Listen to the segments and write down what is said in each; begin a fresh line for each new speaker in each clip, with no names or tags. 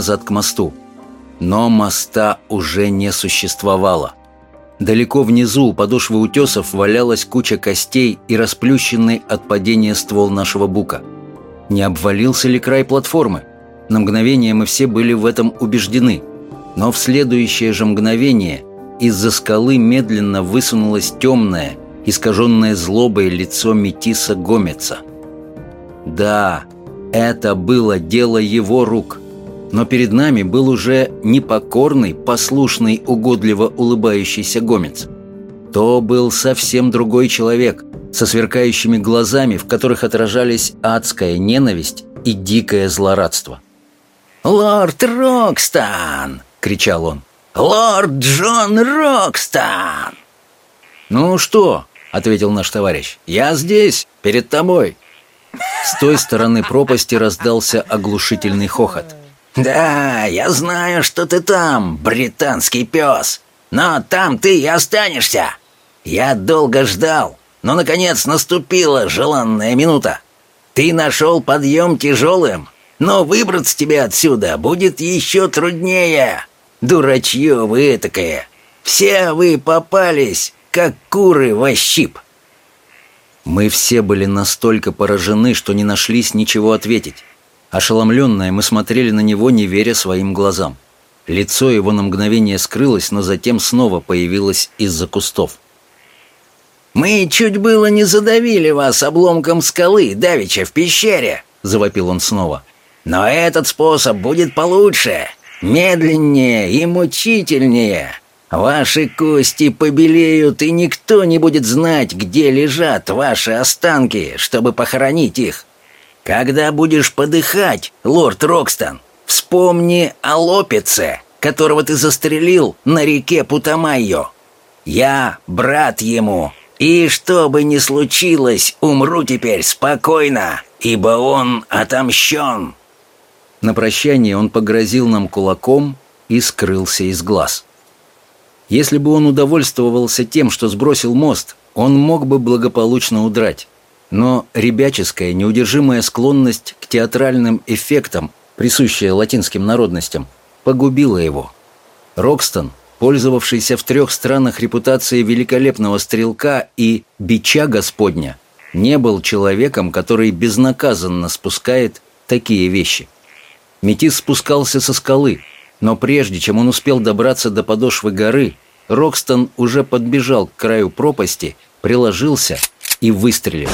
назад к мосту. Но моста уже не существовало. Далеко внизу у подошвы утесов валялась куча костей и расплющенный от падения ствол нашего бука. Не обвалился ли край платформы? На мгновение мы все были в этом убеждены. Но в следующее же мгновение из-за скалы медленно высунулось темное, искаженное злобой лицо Метиса Гомеца. Да, это было дело его рук. Но перед нами был уже не покорный, послушный, угодливо улыбающийся Гомец. То был совсем другой человек, со сверкающими глазами, в которых отражались адская ненависть и дикое злорадство.
«Лорд Рокстон!» — кричал он. «Лорд Джон Рокстон!»
«Ну что?» — ответил наш товарищ. «Я здесь, перед тобой». С той стороны пропасти раздался оглушительный хохот.
«Да, я знаю, что ты там, британский пес. Но там ты и останешься. Я долго ждал, но, наконец, наступила желанная минута. Ты нашел подъем тяжелым, но выбраться тебе отсюда будет еще труднее. Дурачье вы этакое. Все вы попались, как куры во щип».
Мы все были настолько поражены, что не нашлись ничего ответить. Ошеломленные, мы смотрели на него, не веря своим глазам. Лицо его на мгновение скрылось, но затем снова появилось из-за кустов.
«Мы чуть было не задавили вас обломком скалы, давеча в пещере», — завопил он снова. «Но этот способ будет получше, медленнее и мучительнее. Ваши кости побелеют, и никто не будет знать, где лежат ваши останки, чтобы похоронить их. Когда будешь подыхать, лорд Рокстон, вспомни о Лопице, которого ты застрелил на реке Путамайо. Я брат ему, и что бы ни случилось, умру теперь спокойно, ибо он отомщен».
На прощание он погрозил нам кулаком и скрылся из глаз. Если бы он удовольствовался тем, что сбросил мост, он мог бы благополучно удрать. Но ребяческая, неудержимая склонность к театральным эффектам, присущая латинским народностям, погубила его. Рокстон, пользовавшийся в трех странах репутацией великолепного стрелка и бича Господня, не был человеком, который безнаказанно спускает такие вещи. Метис спускался со скалы, но прежде чем он успел добраться до подошвы горы, Рокстон уже подбежал к краю пропасти, приложился и выстрелил.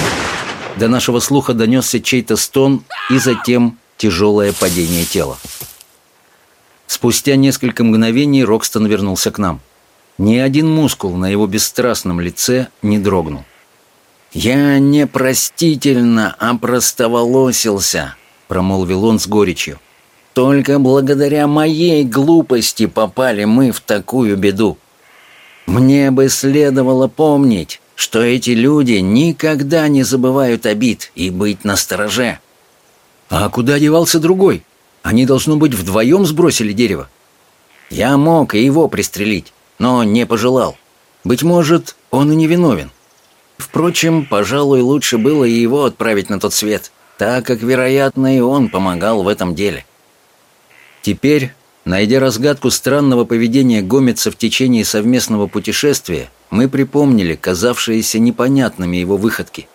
До нашего слуха донесся чей-то стон и затем тяжелое падение тела. Спустя несколько мгновений Рокстон вернулся к нам. Ни один мускул на его бесстрастном лице не дрогнул.
«Я непростительно опростоволосился», — промолвил он с горечью. «Только благодаря моей глупости попали мы в такую беду. Мне бы следовало помнить, что эти люди никогда не забывают обид и быть настороже.
А куда девался другой? Они, должно быть, вдвоем сбросили дерево.
Я мог и его пристрелить, но не пожелал. Быть может, он и не виновен. Впрочем, пожалуй, лучше было и его отправить на тот свет, так как, вероятно, и он помогал в этом деле.
Теперь, найдя разгадку странного поведения Гомеца в течение совместного путешествия, мы припомнили казавшиеся непонятными его выходки.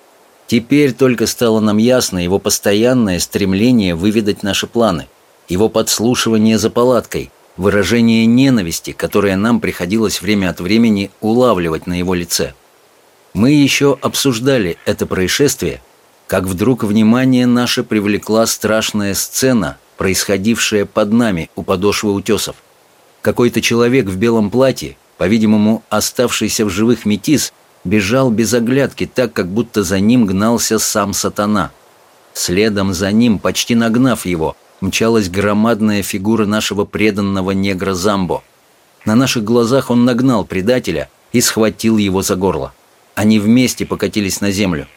Теперь только стало нам ясно его постоянное стремление выведать наши планы, его подслушивание за палаткой, выражение ненависти, которое нам приходилось время от времени улавливать на его лице. Мы еще обсуждали это происшествие, как вдруг внимание наше привлекла страшная сцена, происходившая под нами у подошвы утесов. Какой-то человек в белом платье, по-видимому, оставшийся в живых метис, бежал без оглядки, так как будто за ним гнался сам сатана. Следом за ним, почти нагнав его, мчалась громадная фигура нашего преданного негра Замбо. На наших глазах он нагнал предателя и схватил его за горло. Они вместе покатились на землю.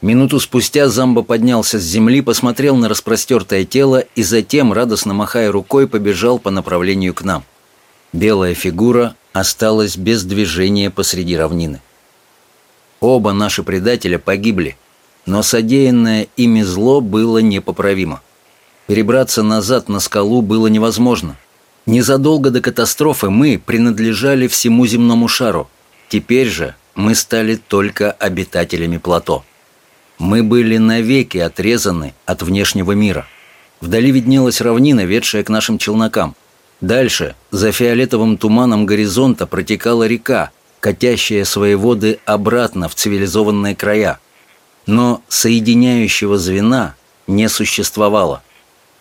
Минуту спустя Замбо поднялся с земли, посмотрел на распростертое тело и затем, радостно махая рукой, побежал по направлению к нам. Белая фигура осталась без движения посреди равнины. Оба наши предателя погибли, но содеянное ими зло было непоправимо. Перебраться назад на скалу было невозможно. Незадолго до катастрофы мы принадлежали всему земному шару. Теперь же мы стали только обитателями плато. Мы были навеки отрезаны от внешнего мира. Вдали виднелась равнина, ведшая к нашим челнокам. Дальше, за фиолетовым туманом горизонта, протекала река, катящая свои воды обратно в цивилизованные края. Но соединяющего звена не существовало.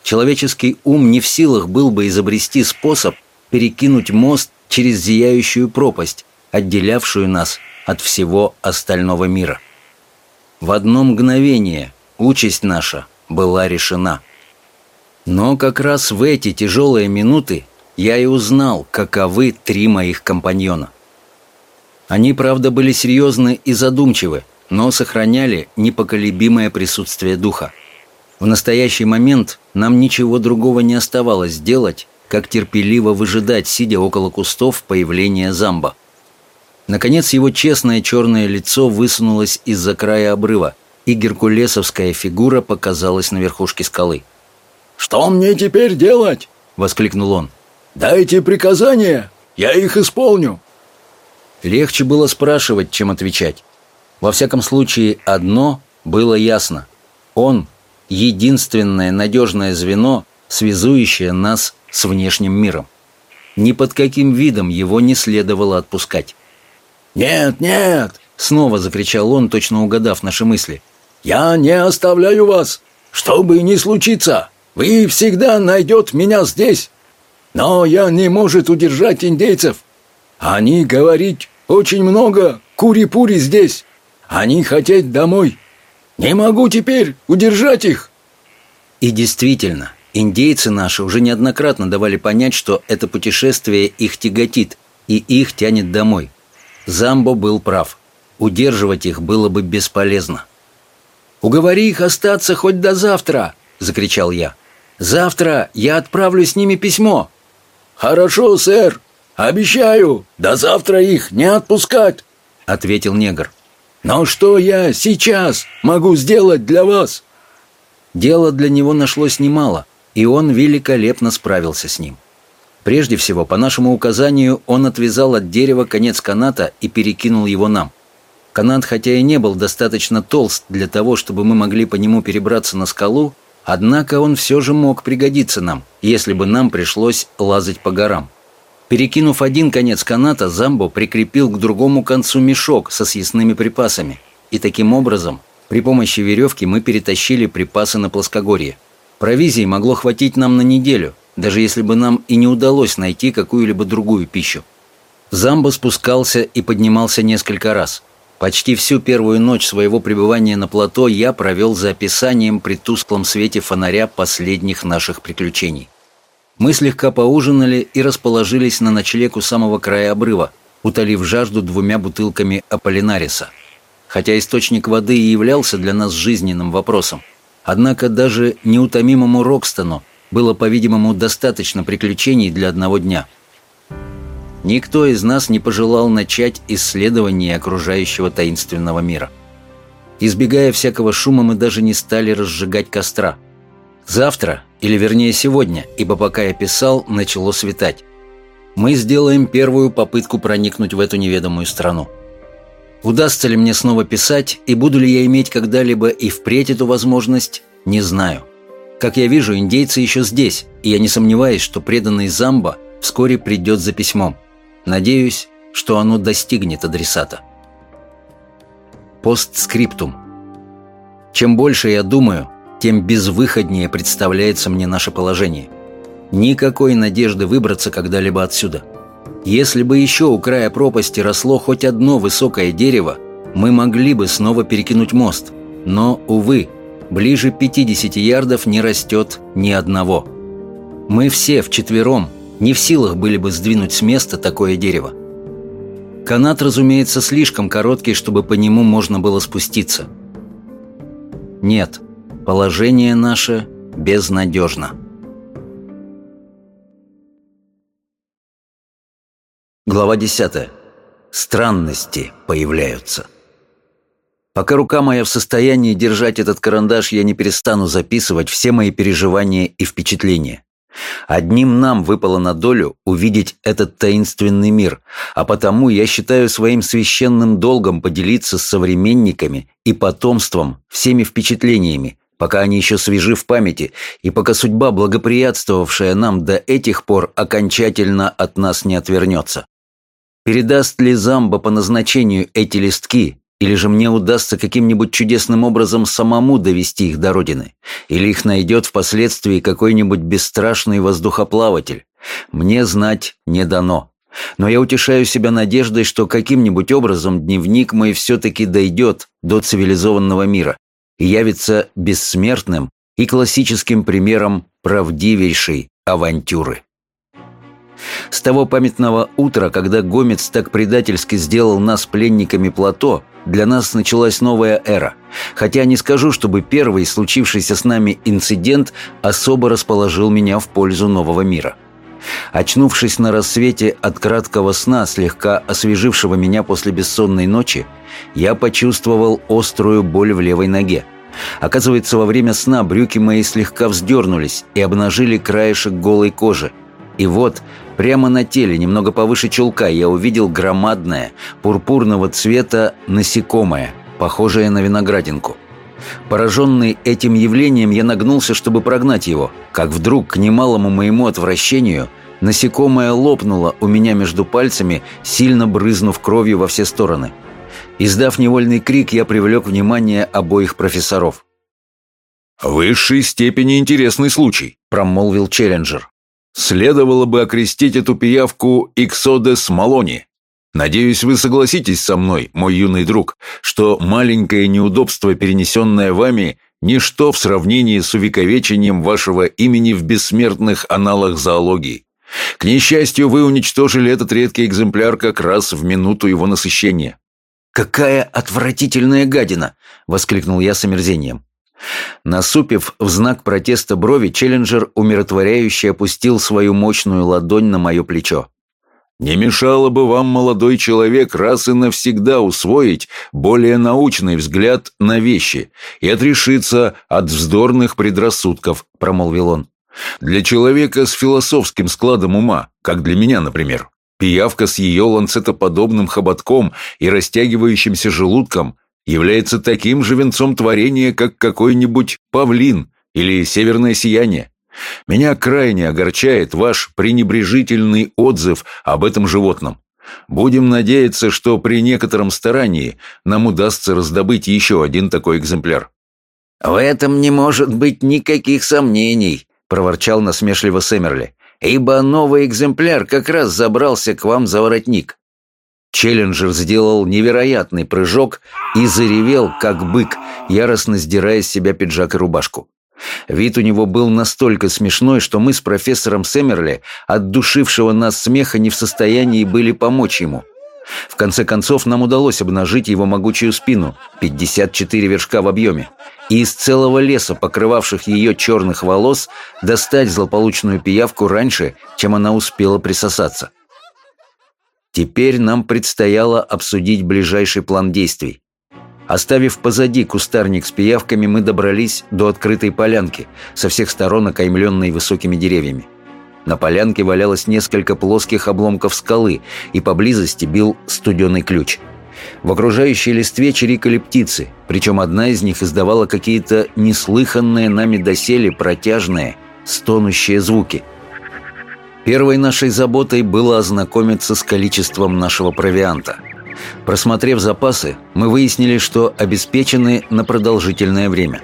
Человеческий ум не в силах был бы изобрести способ перекинуть мост через зияющую пропасть, отделявшую нас от всего остального мира. В одно мгновение участь наша была решена. Но как раз в эти тяжелые минуты я и узнал, каковы три моих компаньона. Они, правда, были серьезны и задумчивы, но сохраняли непоколебимое присутствие духа. В настоящий момент нам ничего другого не оставалось делать, как терпеливо выжидать, сидя около кустов появления замба. Наконец его честное черное лицо высунулось из-за края обрыва, и геркулесовская фигура показалась на верхушке скалы.
«Что мне теперь делать?» — воскликнул он. «Дайте приказания, я их исполню».
Легче было спрашивать, чем отвечать. Во всяком случае, одно было ясно. Он — единственное надежное звено, связующее нас с внешним миром. Ни под каким видом его не следовало отпускать.
«Нет, нет!»
— снова закричал он, точно угадав наши мысли.
«Я не оставляю вас! Что бы ни случится, вы всегда найдете меня здесь! Но я не может удержать индейцев! Они говорить очень много кури-пури здесь! Они хотят домой! Не могу теперь удержать их!»
И действительно, индейцы наши уже неоднократно давали понять, что это путешествие их тяготит, и их тянет домой. Замбо был прав. Удерживать их было бы бесполезно.
«Уговори их остаться хоть до завтра!» — закричал я. «Завтра я отправлю с ними письмо». «Хорошо, сэр. Обещаю, до завтра их не отпускать», — ответил негр. «Но что я сейчас могу сделать для вас?»
Дело для него нашлось немало, и он великолепно справился с ним. Прежде всего, по нашему указанию, он отвязал от дерева конец каната и перекинул его нам. Канат, хотя и не был достаточно толст для того, чтобы мы могли по нему перебраться на скалу, однако он все же мог пригодиться нам, если бы нам пришлось лазать по горам. Перекинув один конец каната, Замбо прикрепил к другому концу мешок со съестными припасами, и таким образом при помощи веревки мы перетащили припасы на плоскогорье. Провизии могло хватить нам на неделю – даже если бы нам и не удалось найти какую-либо другую пищу. Замбо спускался и поднимался несколько раз. Почти всю первую ночь своего пребывания на плато я провел за описанием при тусклом свете фонаря последних наших приключений. Мы слегка поужинали и расположились на ночлег у самого края обрыва, утолив жажду двумя бутылками Аполлинариса. Хотя источник воды и являлся для нас жизненным вопросом, однако даже неутомимому Рокстону было, по-видимому, достаточно приключений для одного дня. Никто из нас не пожелал начать исследование окружающего таинственного мира. Избегая всякого шума, мы даже не стали разжигать костра. Завтра, или вернее сегодня, ибо пока я писал, начало светать. Мы сделаем первую попытку проникнуть в эту неведомую страну. Удастся ли мне снова писать, и буду ли я иметь когда-либо и впредь эту возможность, не знаю. Как я вижу, индейцы еще здесь, и я не сомневаюсь, что преданный Замба вскоре придет за письмом. Надеюсь, что оно достигнет адресата. Постскриптум. Чем больше я думаю, тем безвыходнее представляется мне наше положение. Никакой надежды выбраться когда-либо отсюда. Если бы еще у края пропасти росло хоть одно высокое дерево, мы могли бы снова перекинуть мост. Но, увы, Ближе 50 ярдов не растет ни одного. Мы все вчетвером не в силах были бы сдвинуть с места такое дерево. Канат, разумеется, слишком короткий, чтобы по нему можно было спуститься. Нет, положение наше безнадежно. Глава 10. Странности появляются. Пока рука моя в состоянии держать этот карандаш, я не перестану записывать все мои переживания и впечатления. Одним нам выпало на долю увидеть этот таинственный мир, а потому я считаю своим священным долгом поделиться с современниками и потомством всеми впечатлениями, пока они еще свежи в памяти, и пока судьба, благоприятствовавшая нам до этих пор, окончательно от нас не отвернется. Передаст ли Замба по назначению эти листки, или же мне удастся каким-нибудь чудесным образом самому довести их до родины? Или их найдет впоследствии какой-нибудь бесстрашный воздухоплаватель? Мне знать не дано. Но я утешаю себя надеждой, что каким-нибудь образом дневник мой все-таки дойдет до цивилизованного мира и явится бессмертным и классическим примером правдивейшей авантюры. С того памятного утра, когда Гомец так предательски сделал нас пленниками плато, для нас началась новая эра. Хотя не скажу, чтобы первый случившийся с нами инцидент особо расположил меня в пользу нового мира. Очнувшись на рассвете от краткого сна, слегка освежившего меня после бессонной ночи, я почувствовал острую боль в левой ноге. Оказывается, во время сна брюки мои слегка вздернулись и обнажили краешек голой кожи. И вот, Прямо на теле, немного повыше чулка, я увидел громадное, пурпурного цвета насекомое, похожее на виноградинку. Пораженный этим явлением, я нагнулся, чтобы прогнать его, как вдруг, к немалому моему отвращению, насекомое лопнуло у меня между пальцами, сильно брызнув кровью во все стороны. Издав невольный крик, я привлек внимание обоих профессоров.
«В высшей степени интересный случай», — промолвил Челленджер. Следовало бы окрестить эту пиявку Иксодес Малони. Надеюсь, вы согласитесь со мной, мой юный друг, что маленькое неудобство, перенесенное вами, ничто в сравнении с увековечением вашего имени в бессмертных аналах зоологии. К несчастью, вы уничтожили этот редкий экземпляр как раз в минуту его насыщения.
«Какая отвратительная гадина!» — воскликнул я с омерзением. Насупив в знак протеста брови, Челленджер умиротворяюще опустил свою мощную ладонь на мое плечо.
«Не мешало бы вам, молодой человек, раз и навсегда усвоить более научный взгляд на вещи и отрешиться от вздорных предрассудков», — промолвил он. «Для человека с философским складом ума, как для меня, например, пиявка с ее ланцетоподобным хоботком и растягивающимся желудком — является таким же венцом творения, как какой-нибудь павлин или северное сияние. Меня крайне огорчает ваш пренебрежительный отзыв об этом животном. Будем надеяться, что при некотором старании нам удастся раздобыть еще один такой экземпляр».
«В этом не может быть никаких сомнений», — проворчал насмешливо Сэмерли, «ибо новый экземпляр как раз забрался к вам за воротник.
Челленджер сделал невероятный прыжок и заревел, как бык, яростно сдирая с себя пиджак и рубашку. Вид у него был настолько смешной, что мы с профессором Сэмерли, от душившего нас смеха, не в состоянии были помочь ему. В конце концов, нам удалось обнажить его могучую спину, 54 вершка в объеме, и из целого леса, покрывавших ее черных волос, достать злополучную пиявку раньше, чем она успела присосаться. Теперь нам предстояло обсудить ближайший план действий. Оставив позади кустарник с пиявками, мы добрались до открытой полянки, со всех сторон окаймленной высокими деревьями. На полянке валялось несколько плоских обломков скалы, и поблизости бил студеный ключ. В окружающей листве чирикали птицы, причем одна из них издавала какие-то неслыханные нами доселе протяжные, стонущие звуки – Первой нашей заботой было ознакомиться с количеством нашего провианта. Просмотрев запасы, мы выяснили, что обеспечены на продолжительное время.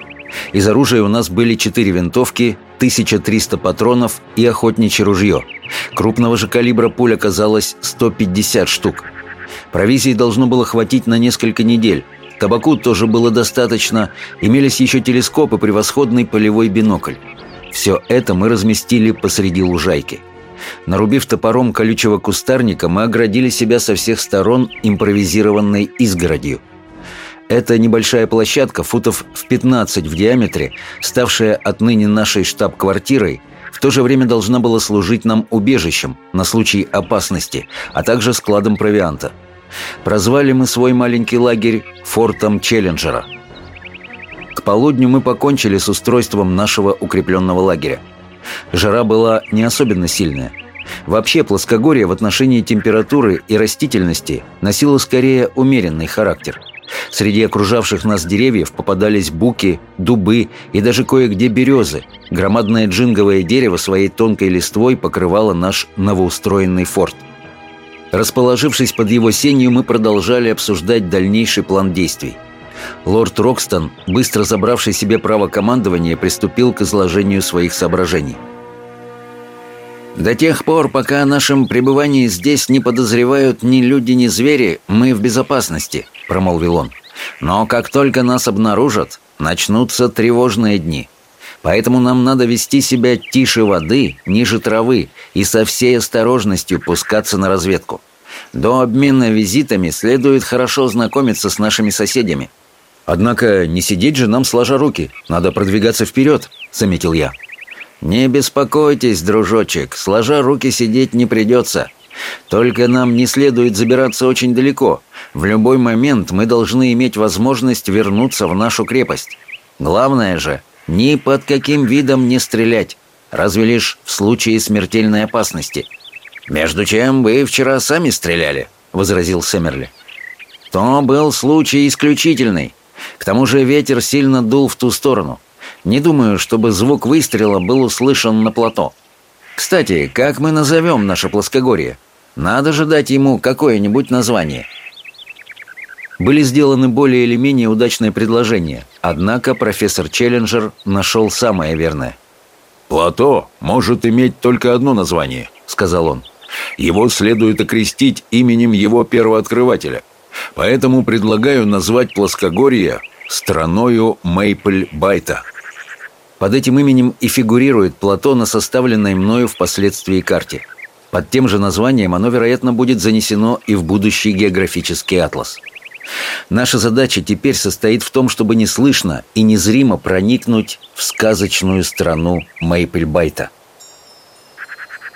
Из оружия у нас были 4 винтовки, 1300 патронов и охотничье ружье. Крупного же калибра пуль оказалось 150 штук. Провизии должно было хватить на несколько недель. Табаку тоже было достаточно, имелись еще телескоп и превосходный полевой бинокль. Все это мы разместили посреди лужайки – Нарубив топором колючего кустарника, мы оградили себя со всех сторон импровизированной изгородью. Эта небольшая площадка, футов в 15 в диаметре, ставшая отныне нашей штаб-квартирой, в то же время должна была служить нам убежищем на случай опасности, а также складом провианта. Прозвали мы свой маленький лагерь фортом Челленджера. К полудню мы покончили с устройством нашего укрепленного лагеря. Жара была не особенно сильная. Вообще плоскогорье в отношении температуры и растительности носило скорее умеренный характер. Среди окружавших нас деревьев попадались буки, дубы и даже кое-где березы. Громадное джинговое дерево своей тонкой листвой покрывало наш новоустроенный форт. Расположившись под его сенью, мы продолжали обсуждать дальнейший план действий. Лорд Рокстон, быстро забравший себе право командования, приступил к изложению своих соображений – до тех пор, пока о нашем пребывании здесь не подозревают ни люди, ни звери, мы в безопасности», — промолвил он. «Но как только нас обнаружат, начнутся тревожные дни. Поэтому нам надо вести себя тише воды, ниже травы и со всей осторожностью пускаться на разведку. До обмена визитами следует хорошо знакомиться с нашими соседями». «Однако не сидеть же нам сложа руки, надо продвигаться вперед», — заметил я. «Не беспокойтесь, дружочек, сложа руки сидеть не придется. Только нам не следует забираться очень далеко. В любой момент мы должны иметь возможность вернуться в нашу крепость. Главное же, ни под каким видом не стрелять, разве лишь в случае смертельной опасности». «Между чем вы вчера сами стреляли», — возразил Сэмерли. «То был случай исключительный. К тому же ветер сильно дул в ту сторону». Не думаю, чтобы звук выстрела был услышан на плато. Кстати, как мы назовем наше плоскогорье? Надо же дать ему какое-нибудь название. Были сделаны более или менее удачные предложения, однако профессор Челленджер нашел самое верное.
«Плато может иметь только одно название», — сказал он. «Его следует окрестить именем его первооткрывателя. Поэтому предлагаю назвать плоскогорье страною Мейпль-Байта».
Под этим именем и фигурирует плато на составленной мною впоследствии карте. Под тем же названием оно, вероятно, будет занесено и в будущий географический атлас. Наша задача теперь состоит в том, чтобы неслышно и незримо проникнуть в сказочную страну Мейпельбайта.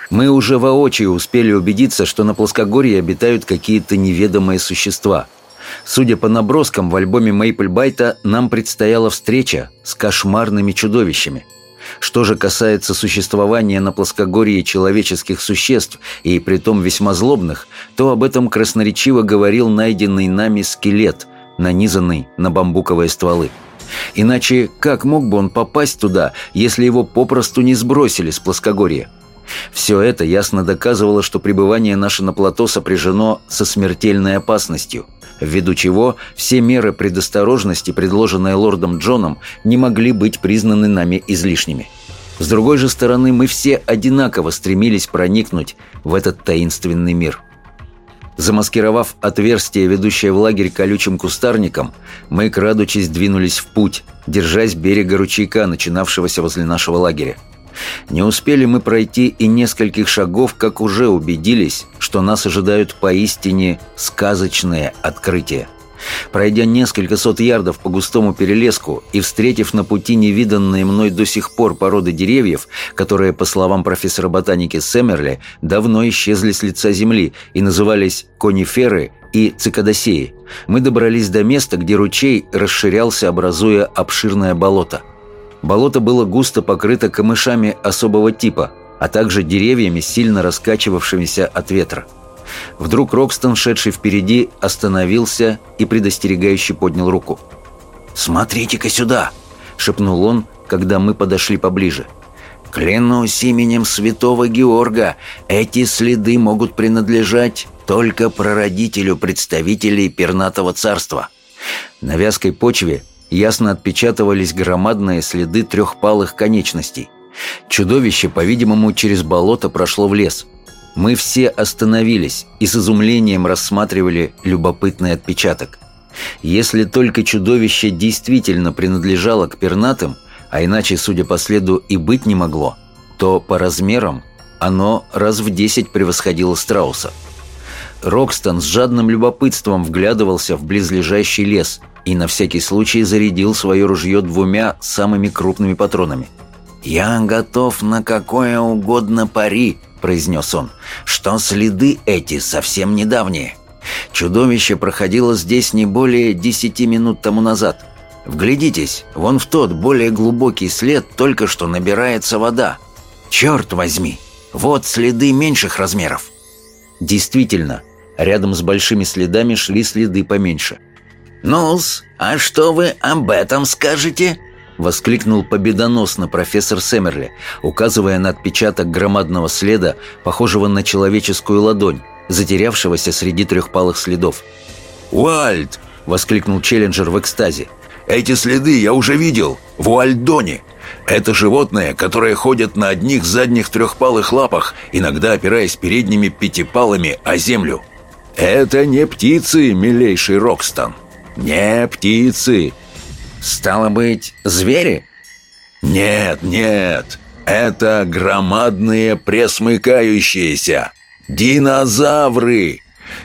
Мы уже воочию успели убедиться, что на плоскогорье обитают какие-то неведомые существа – Судя по наброскам в альбоме Мейпльбайта, нам предстояла встреча с кошмарными чудовищами. Что же касается существования на плоскогорье человеческих существ, и притом весьма злобных, то об этом красноречиво говорил найденный нами скелет, нанизанный на бамбуковые стволы. Иначе как мог бы он попасть туда, если его попросту не сбросили с плоскогорья? Все это ясно доказывало, что пребывание наше на плато сопряжено со смертельной опасностью – ввиду чего все меры предосторожности, предложенные лордом Джоном, не могли быть признаны нами излишними. С другой же стороны, мы все одинаково стремились проникнуть в этот таинственный мир. Замаскировав отверстие, ведущее в лагерь колючим кустарником, мы, крадучись, двинулись в путь, держась берега ручейка, начинавшегося возле нашего лагеря. Не успели мы пройти и нескольких шагов, как уже убедились, что нас ожидают поистине сказочные открытия. Пройдя несколько сот ярдов по густому перелеску и встретив на пути невиданные мной до сих пор породы деревьев, которые, по словам профессора ботаники Сэмерли, давно исчезли с лица земли и назывались кониферы и цикадосеи, мы добрались до места, где ручей расширялся, образуя обширное болото – Болото было густо покрыто камышами особого типа, а также деревьями, сильно раскачивавшимися от ветра. Вдруг Рокстон, шедший впереди, остановился и предостерегающе поднял руку.
«Смотрите-ка сюда!» — шепнул он, когда мы подошли поближе. «Клянусь именем святого Георга, эти следы могут принадлежать только прародителю представителей пернатого царства».
На вязкой почве ясно отпечатывались громадные следы трехпалых конечностей. Чудовище, по-видимому, через болото прошло в лес. Мы все остановились и с изумлением рассматривали любопытный отпечаток. Если только чудовище действительно принадлежало к пернатым, а иначе, судя по следу, и быть не могло, то по размерам оно раз в десять превосходило страуса. Рокстон с жадным любопытством вглядывался в близлежащий лес – и на всякий случай зарядил свое ружье двумя самыми крупными патронами.
«Я готов на какое угодно пари», — произнес он, — «что следы эти совсем недавние.
Чудовище проходило здесь не более десяти минут тому назад. Вглядитесь, вон в тот более глубокий след только что набирается вода. Черт возьми, вот следы меньших размеров. Действительно, рядом с большими следами шли следы поменьше.
«Ну-с, а что вы об этом скажете?»
— воскликнул победоносно профессор Сэмерли, указывая на отпечаток громадного следа, похожего на человеческую ладонь, затерявшегося среди трехпалых следов.
«Уальд!»
— воскликнул Челленджер в экстазе.
«Эти следы я уже видел в Уальдоне. Это животное, которое ходит на одних задних трехпалых лапах, иногда опираясь передними пятипалами о землю. Это не птицы, милейший Рокстон. Не птицы.
«Стало быть, звери?»
«Нет, нет, это громадные пресмыкающиеся. Динозавры!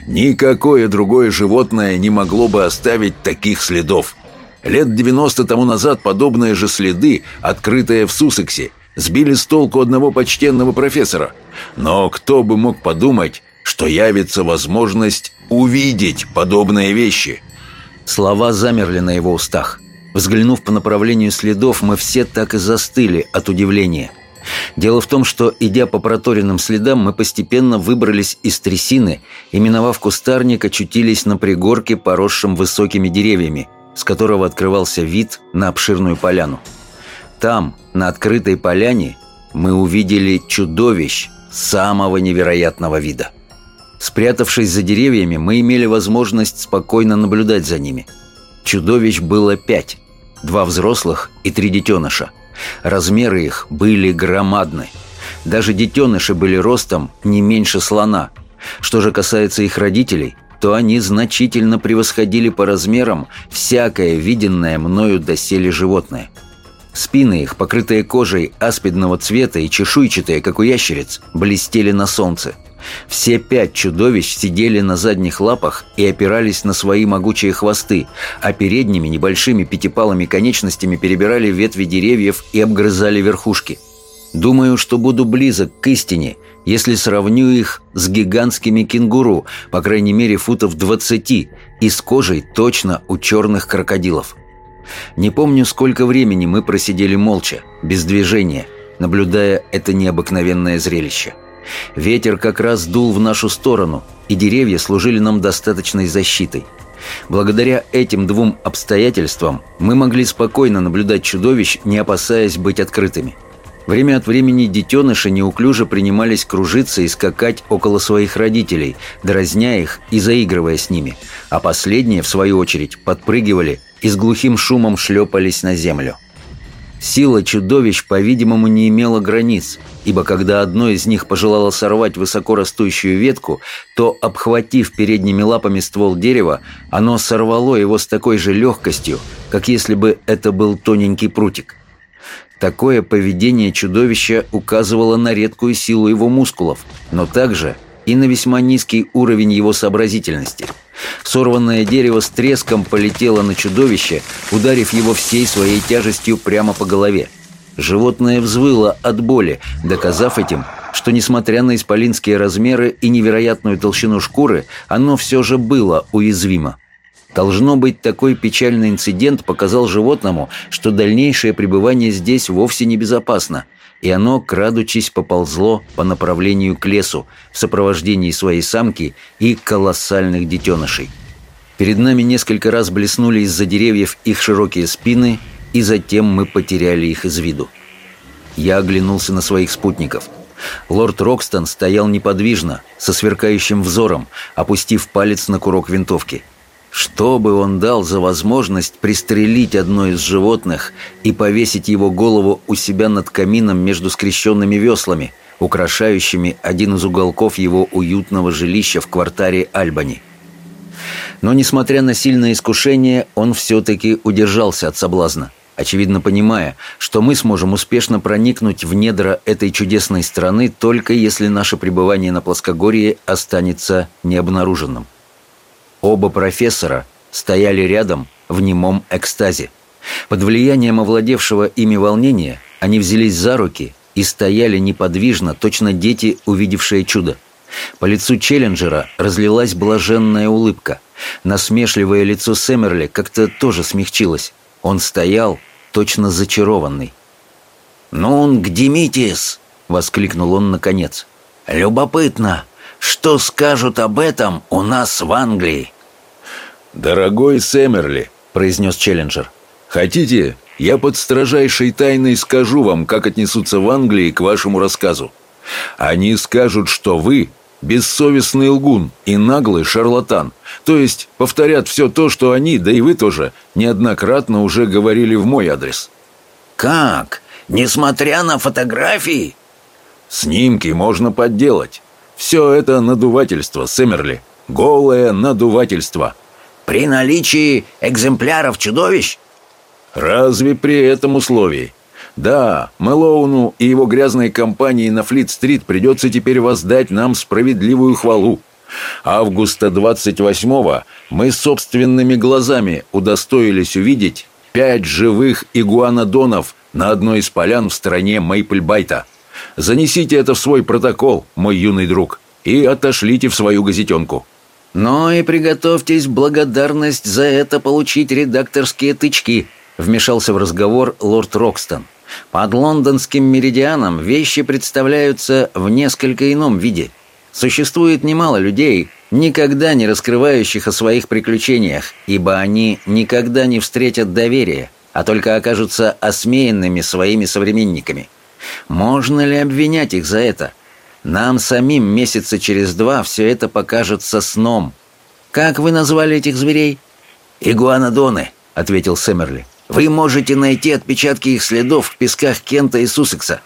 Никакое другое животное не могло бы оставить таких следов. Лет 90 тому назад подобные же следы, открытые в Суссексе, сбили с толку одного почтенного профессора. Но кто бы мог подумать, что явится возможность увидеть подобные вещи?»
Слова замерли на его устах. Взглянув по направлению следов, мы все так и застыли от удивления. Дело в том, что, идя по проторенным следам, мы постепенно выбрались из трясины и, миновав кустарник, очутились на пригорке, поросшем высокими деревьями, с которого открывался вид на обширную поляну. Там, на открытой поляне, мы увидели чудовищ самого невероятного вида. Спрятавшись за деревьями, мы имели возможность спокойно наблюдать за ними. Чудовищ было пять два взрослых и три детеныша. Размеры их были громадны. Даже детеныши были ростом не меньше слона. Что же касается их родителей, то они значительно превосходили по размерам всякое виденное мною доселе животное. Спины их, покрытые кожей аспидного цвета и чешуйчатые, как у ящериц, блестели на солнце – все пять чудовищ сидели на задних лапах и опирались на свои могучие хвосты, а передними небольшими пятипалыми конечностями перебирали ветви деревьев и обгрызали верхушки. Думаю, что буду близок к истине, если сравню их с гигантскими кенгуру, по крайней мере футов 20, и с кожей точно у черных крокодилов. Не помню, сколько времени мы просидели молча, без движения, наблюдая это необыкновенное зрелище. Ветер как раз дул в нашу сторону, и деревья служили нам достаточной защитой. Благодаря этим двум обстоятельствам мы могли спокойно наблюдать чудовищ, не опасаясь быть открытыми. Время от времени детеныши неуклюже принимались кружиться и скакать около своих родителей, дразня их и заигрывая с ними, а последние, в свою очередь, подпрыгивали и с глухим шумом шлепались на землю. Сила чудовищ, по-видимому, не имела границ, ибо когда одно из них пожелало сорвать высоко растущую ветку, то, обхватив передними лапами ствол дерева, оно сорвало его с такой же легкостью, как если бы это был тоненький прутик. Такое поведение чудовища указывало на редкую силу его мускулов, но также и на весьма низкий уровень его сообразительности. Сорванное дерево с треском полетело на чудовище, ударив его всей своей тяжестью прямо по голове. Животное взвыло от боли, доказав этим, что, несмотря на исполинские размеры и невероятную толщину шкуры, оно все же было уязвимо. Должно быть, такой печальный инцидент показал животному, что дальнейшее пребывание здесь вовсе не безопасно, и оно, крадучись, поползло по направлению к лесу в сопровождении своей самки и колоссальных детенышей. Перед нами несколько раз блеснули из-за деревьев их широкие спины, и затем мы потеряли их из виду. Я оглянулся на своих спутников. Лорд Рокстон стоял неподвижно, со сверкающим взором, опустив палец на курок винтовки – что бы он дал за возможность пристрелить одно из животных и повесить его голову у себя над камином между скрещенными веслами, украшающими один из уголков его уютного жилища в квартаре Альбани. Но, несмотря на сильное искушение, он все-таки удержался от соблазна, очевидно понимая, что мы сможем успешно проникнуть в недра этой чудесной страны только если наше пребывание на плоскогорье останется необнаруженным. Оба профессора стояли рядом в немом экстазе. Под влиянием овладевшего ими волнения они взялись за руки и стояли неподвижно, точно дети, увидевшие чудо. По лицу Челленджера разлилась блаженная улыбка. Насмешливое лицо Сэмерли как-то тоже смягчилось. Он стоял, точно зачарованный.
«Ну, Гдимитис!» — воскликнул он наконец. «Любопытно, что скажут об этом у нас в Англии?»
«Дорогой Сэмерли», — произнес Челленджер, — «хотите, я под строжайшей тайной скажу вам, как отнесутся в Англии к вашему рассказу. Они скажут, что вы бессовестный лгун и наглый шарлатан, то есть повторят все то, что они, да и вы тоже, неоднократно уже говорили в мой адрес».
«Как? Несмотря на фотографии?»
«Снимки можно подделать. Все это надувательство, Сэмерли. Голое надувательство».
При наличии экземпляров чудовищ?
Разве при этом условии? Да, Мэлоуну и его грязной компании на Флит-стрит придется теперь воздать нам справедливую хвалу. Августа 28-го мы собственными глазами удостоились увидеть пять живых игуанодонов на одной из полян в стране Мейпльбайта. Занесите это в свой протокол, мой юный друг, и отошлите в свою газетенку.
«Но и приготовьтесь благодарность за это получить редакторские тычки», вмешался в разговор лорд Рокстон. «Под лондонским меридианом вещи представляются в несколько ином виде. Существует немало людей, никогда не раскрывающих о своих приключениях, ибо они никогда не встретят доверия, а только окажутся осмеянными своими современниками. Можно ли обвинять их за это?» Нам самим месяца через два все это покажется сном. Как вы назвали этих зверей?
Игуанодоны, ответил Сэмерли. Вы можете найти отпечатки их следов в песках Кента и Суссекса.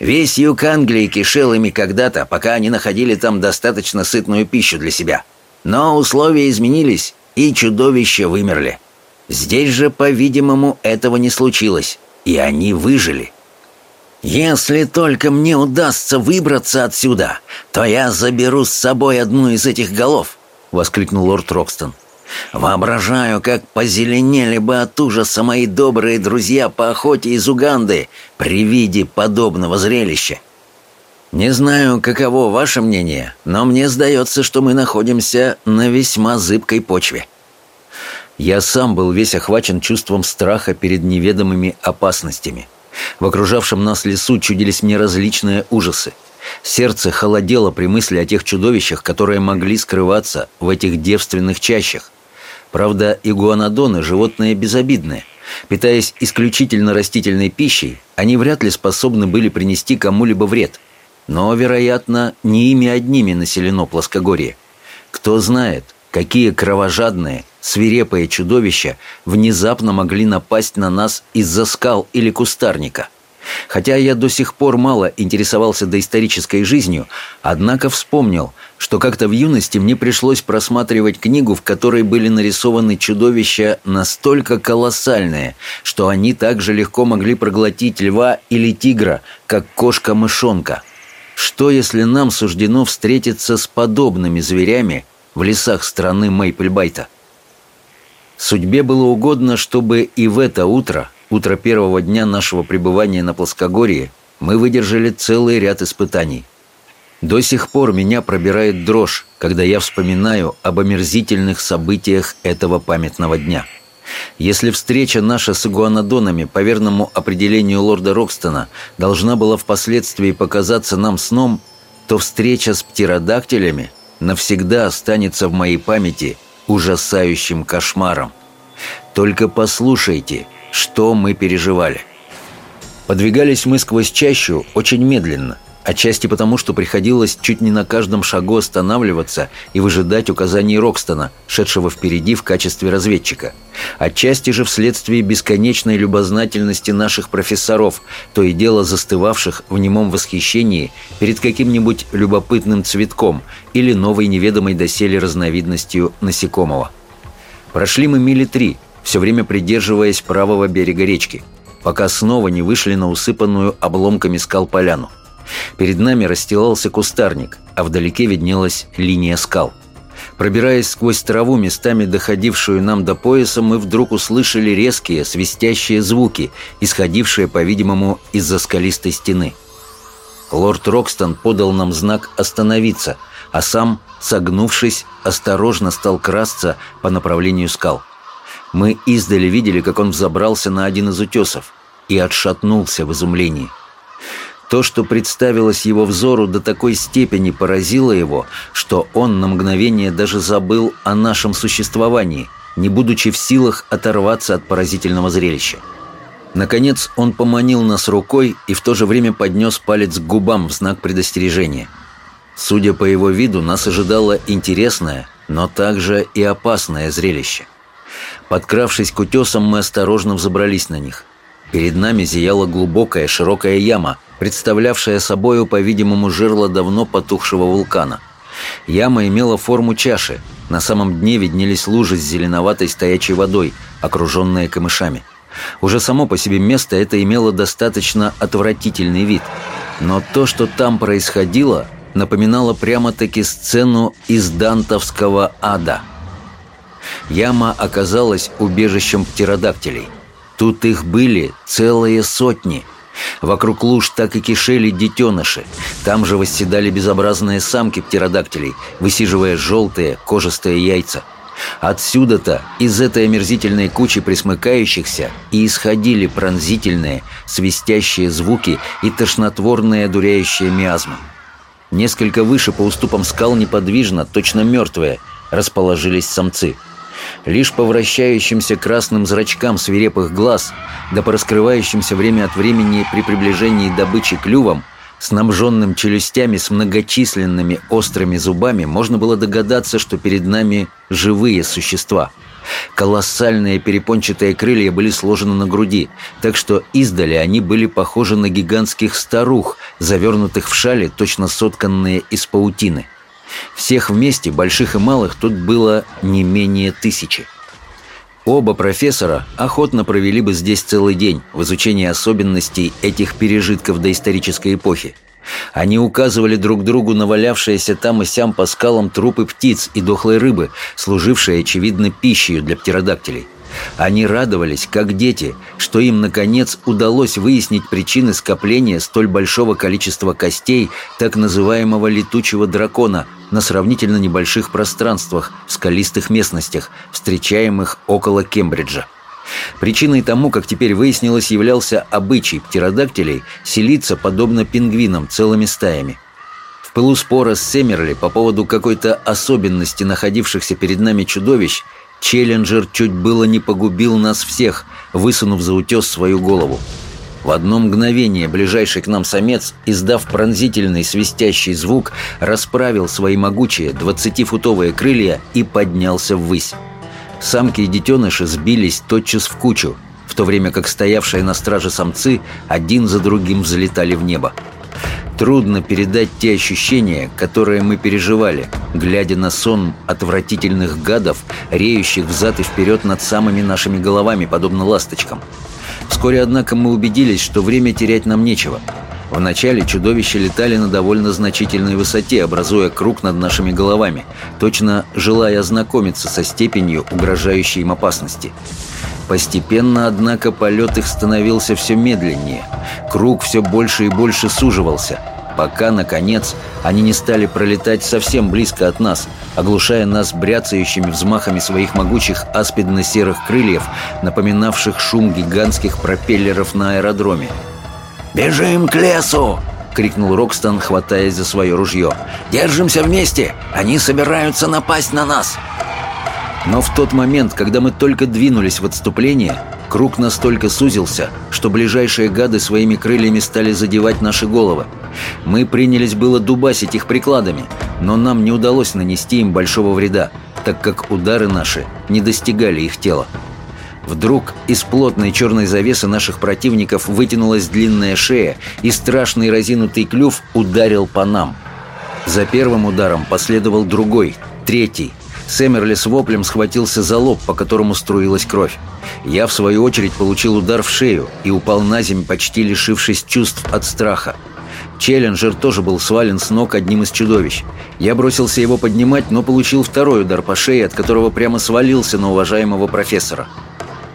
Весь юг Англии кишел ими когда-то, пока они находили там достаточно сытную пищу для себя. Но условия изменились, и чудовища вымерли. Здесь же, по-видимому, этого не случилось, и они выжили. «Если только мне удастся выбраться отсюда, то я заберу с собой одну из этих голов», — воскликнул лорд Рокстон. «Воображаю, как позеленели бы от ужаса мои добрые друзья по охоте из Уганды при виде подобного зрелища». «Не знаю, каково ваше мнение, но мне сдается, что мы находимся на весьма зыбкой почве». Я сам был весь охвачен чувством страха перед неведомыми опасностями — в окружавшем нас лесу чудились мне различные ужасы. Сердце холодело при мысли о тех чудовищах, которые могли скрываться в этих девственных чащах. Правда, игуанодоны – животные безобидные. Питаясь исключительно растительной пищей, они вряд ли способны были принести кому-либо вред. Но, вероятно, не ими одними населено плоскогорье. Кто знает, какие кровожадные, свирепые чудовища внезапно могли напасть на нас из-за скал или кустарника. Хотя я до сих пор мало интересовался доисторической жизнью, однако вспомнил, что как-то в юности мне пришлось просматривать книгу, в которой были нарисованы чудовища настолько колоссальные, что они также легко могли проглотить льва или тигра, как кошка-мышонка. Что если нам суждено встретиться с подобными зверями в лесах страны Мейпельбайта? Судьбе было угодно, чтобы и в это утро, утро первого дня нашего пребывания на плоскогорье, мы выдержали целый ряд испытаний. До сих пор меня пробирает дрожь, когда я вспоминаю об омерзительных событиях этого памятного дня. Если встреча наша с игуанодонами, по верному определению лорда Рокстона, должна была впоследствии показаться нам сном, то встреча с птеродактилями навсегда останется в моей памяти – ужасающим кошмаром. Только послушайте, что мы переживали. Подвигались мы сквозь чащу очень медленно, отчасти потому, что приходилось чуть не на каждом шагу останавливаться и выжидать указаний Рокстона, шедшего впереди в качестве разведчика. Отчасти же вследствие бесконечной любознательности наших профессоров, то и дело застывавших в немом восхищении перед каким-нибудь любопытным цветком или новой неведомой доселе разновидностью насекомого. Прошли мы мили три, все время придерживаясь правого берега речки, пока снова не вышли на усыпанную обломками скал поляну. Перед нами расстилался кустарник, а вдалеке виднелась линия скал. Пробираясь сквозь траву, местами доходившую нам до пояса, мы вдруг услышали резкие, свистящие звуки, исходившие, по-видимому, из-за скалистой стены. Лорд Рокстон подал нам знак «Остановиться»,
а сам, согнувшись, осторожно стал красться по направлению скал. Мы издали видели, как он взобрался на один из утесов и отшатнулся в изумлении. То, что представилось его взору, до такой степени поразило его, что он на мгновение даже забыл о нашем существовании, не будучи в силах оторваться от поразительного зрелища. Наконец он поманил нас рукой и в то же время поднес палец к губам в знак предостережения. Судя по его виду, нас ожидало интересное, но также и опасное зрелище. Подкравшись к утесам, мы осторожно взобрались на них. Перед нами зияла глубокая широкая яма, представлявшая собою, по-видимому, жерло давно потухшего вулкана. Яма имела форму чаши. На самом дне виднелись лужи с зеленоватой стоячей водой, окруженные камышами. Уже само по себе место это имело достаточно отвратительный вид. Но то, что там происходило, напоминало прямо-таки сцену из дантовского ада. Яма оказалась убежищем птеродактилей. Тут их были целые сотни. Вокруг луж так и кишели детеныши. Там же восседали безобразные самки птеродактилей, высиживая желтые кожистые яйца – Отсюда-то, из этой омерзительной кучи присмыкающихся, и исходили пронзительные, свистящие звуки и тошнотворные одуряющие миазмы. Несколько выше по уступам скал неподвижно, точно мертвые, расположились самцы. Лишь по вращающимся красным зрачкам свирепых глаз, да по раскрывающимся время от времени при приближении добычи клювом, снабженным челюстями с многочисленными острыми зубами, можно было догадаться, что перед нами живые существа. Колоссальные перепончатые крылья были сложены на груди, так что издали они были похожи на гигантских старух, завернутых в шали, точно сотканные из паутины. Всех вместе, больших и малых, тут было не менее тысячи. Оба профессора охотно провели бы здесь целый день в изучении особенностей этих пережитков доисторической эпохи. Они указывали друг другу на валявшиеся там и сям по скалам трупы птиц и дохлой рыбы, служившие, очевидно, пищей для птеродактилей. Они радовались, как дети, что им, наконец, удалось выяснить причины скопления столь большого количества костей так называемого «летучего дракона» на сравнительно небольших пространствах в скалистых местностях, встречаемых около Кембриджа. Причиной тому, как теперь выяснилось, являлся обычай птеродактилей селиться, подобно пингвинам, целыми стаями. В пылу спора с Семерли по поводу какой-то особенности находившихся перед нами чудовищ – Челленджер чуть было не погубил нас всех, высунув за утес свою голову. В одно мгновение ближайший к нам самец, издав пронзительный свистящий звук, расправил свои могучие двадцатифутовые крылья и поднялся ввысь. Самки и детеныши сбились тотчас в кучу, в то время как стоявшие на страже самцы один за другим взлетали в небо. Трудно передать те ощущения, которые мы переживали, глядя на сон отвратительных гадов, реющих взад и вперед над самыми нашими головами, подобно ласточкам. Вскоре, однако, мы убедились, что время терять нам нечего. Вначале чудовища летали на довольно значительной высоте, образуя круг над нашими головами, точно желая ознакомиться со степенью угрожающей им опасности. Постепенно, однако, полет их становился все медленнее. Круг все больше и больше суживался, пока, наконец, они не стали пролетать совсем близко от нас, оглушая нас бряцающими взмахами своих могучих аспидно-серых крыльев, напоминавших шум гигантских пропеллеров на аэродроме.
«Бежим к лесу!» — крикнул Рокстон, хватаясь за свое ружье. «Держимся вместе! Они собираются напасть на нас!»
Но в тот момент, когда мы только двинулись в отступление, круг настолько сузился, что ближайшие гады своими крыльями стали задевать наши головы. Мы принялись было дубасить их прикладами, но нам не удалось нанести им большого вреда, так как удары наши не достигали их тела. Вдруг из плотной черной завесы наших противников вытянулась длинная шея, и страшный разинутый клюв ударил по нам. За первым ударом последовал другой, третий, Сэмерли с воплем схватился за лоб, по которому струилась кровь. Я, в свою очередь, получил удар в шею и упал на землю, почти лишившись чувств от страха. Челленджер тоже был свален с ног одним из чудовищ. Я бросился его поднимать, но получил второй удар по шее, от которого прямо свалился на уважаемого профессора.